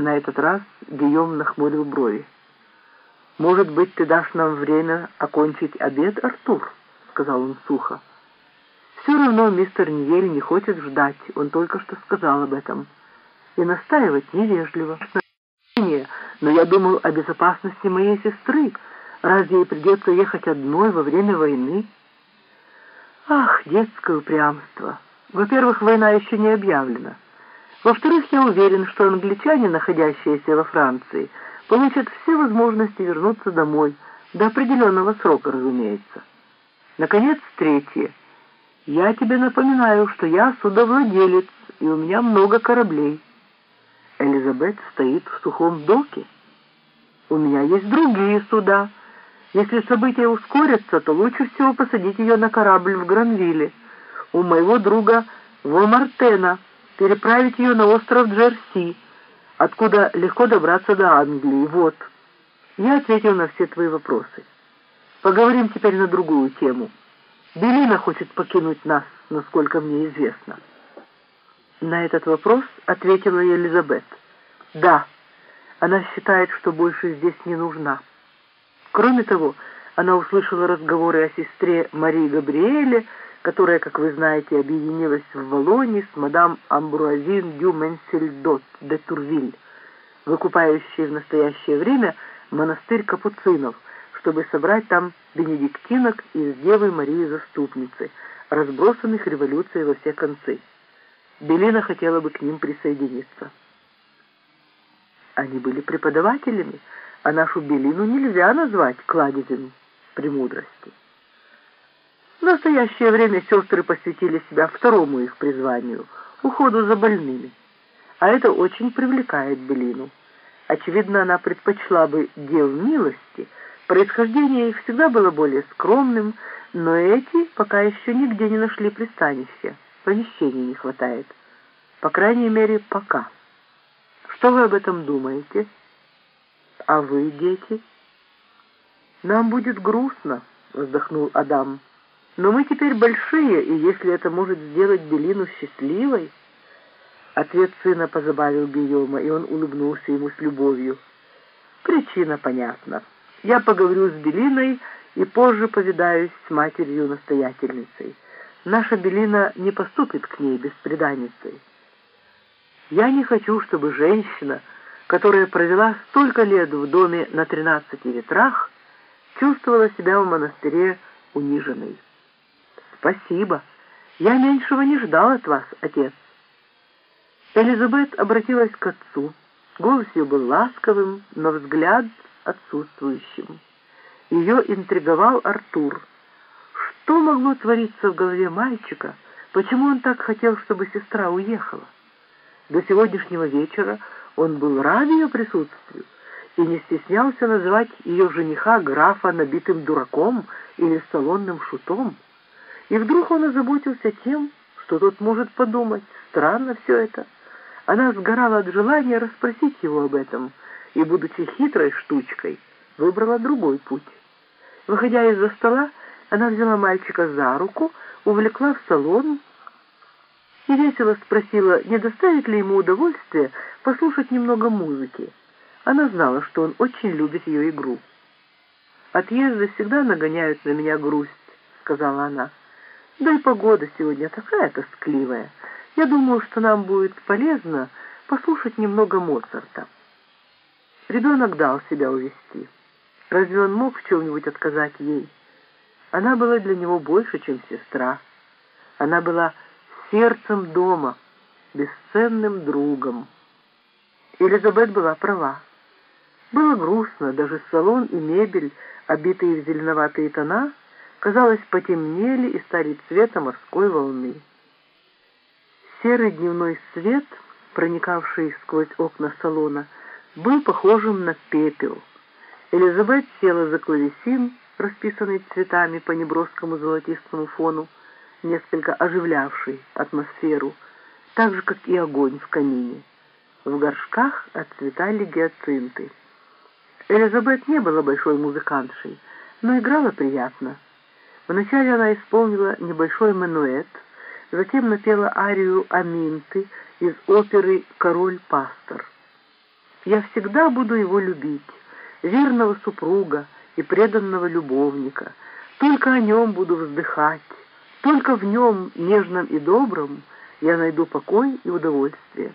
На этот раз Гийом нахмурил брови. «Может быть, ты дашь нам время окончить обед, Артур?» — сказал он сухо. «Все равно мистер Ньель не хочет ждать, он только что сказал об этом. И настаивать невежливо. Но я думал о безопасности моей сестры. Разве ей придется ехать одной во время войны?» «Ах, детское упрямство! Во-первых, война еще не объявлена». Во-вторых, я уверен, что англичане, находящиеся во Франции, получат все возможности вернуться домой, до определенного срока, разумеется. Наконец, третье. Я тебе напоминаю, что я судовладелец, и у меня много кораблей. Элизабет стоит в сухом доке. У меня есть другие суда. Если события ускорятся, то лучше всего посадить ее на корабль в Гранвилле. У моего друга Волмартена — переправить ее на остров Джерси, откуда легко добраться до Англии. Вот. Я ответил на все твои вопросы. Поговорим теперь на другую тему. Белина хочет покинуть нас, насколько мне известно. На этот вопрос ответила Елизабет. Да, она считает, что больше здесь не нужна. Кроме того, она услышала разговоры о сестре Марии Габриэле, которая, как вы знаете, объединилась в Волоне с мадам Амбруазин дю Менсельдот де Турвиль, выкупающей в настоящее время монастырь капуцинов, чтобы собрать там бенедиктинок из Девы Марии Заступницы, разбросанных революцией во все концы. Белина хотела бы к ним присоединиться. Они были преподавателями, а нашу Белину нельзя назвать кладезем премудрости. В настоящее время сестры посвятили себя второму их призванию — уходу за больными. А это очень привлекает Белину. Очевидно, она предпочла бы дел милости. Происхождение их всегда было более скромным, но эти пока еще нигде не нашли пристанища. Помещений не хватает. По крайней мере, пока. Что вы об этом думаете? А вы, дети? Нам будет грустно, вздохнул Адам. Но мы теперь большие, и если это может сделать Белину счастливой... Ответ сына позабавил Гийома, и он улыбнулся ему с любовью. Причина понятна. Я поговорю с Белиной и позже повидаюсь с матерью-настоятельницей. Наша Белина не поступит к ней беспреданницей. Я не хочу, чтобы женщина, которая провела столько лет в доме на тринадцати ветрах, чувствовала себя в монастыре униженной. «Спасибо. Я меньшего не ждал от вас, отец». Элизабет обратилась к отцу. Голос ее был ласковым, но взгляд отсутствующим. Ее интриговал Артур. Что могло твориться в голове мальчика? Почему он так хотел, чтобы сестра уехала? До сегодняшнего вечера он был рад ее присутствию и не стеснялся называть ее жениха графа набитым дураком или салонным шутом. И вдруг он озаботился тем, что тот может подумать. Странно все это. Она сгорала от желания расспросить его об этом, и, будучи хитрой штучкой, выбрала другой путь. Выходя из-за стола, она взяла мальчика за руку, увлекла в салон и весело спросила, не доставит ли ему удовольствие послушать немного музыки. Она знала, что он очень любит ее игру. «Отъезды всегда нагоняют на меня грусть», — сказала она. Да и погода сегодня такая тоскливая. Я думаю, что нам будет полезно послушать немного Моцарта. Ребенок дал себя увести. Разве он мог в чем-нибудь отказать ей? Она была для него больше, чем сестра. Она была сердцем дома, бесценным другом. Элизабет была права. Было грустно, даже салон и мебель, обитые в зеленоватые тона, казалось, потемнели и стали цвета морской волны. Серый дневной свет, проникавший сквозь окна салона, был похожим на пепел. Элизабет села за клавесин, расписанный цветами по неброскому золотистому фону, несколько оживлявший атмосферу, так же, как и огонь в камине. В горшках отцветали гиацинты. Элизабет не была большой музыкантшей, но играла приятно — Вначале она исполнила небольшой мануэт, затем напела арию Аминты из оперы «Король-пастор». Я всегда буду его любить, верного супруга и преданного любовника. Только о нем буду вздыхать, только в нем, нежном и добром, я найду покой и удовольствие.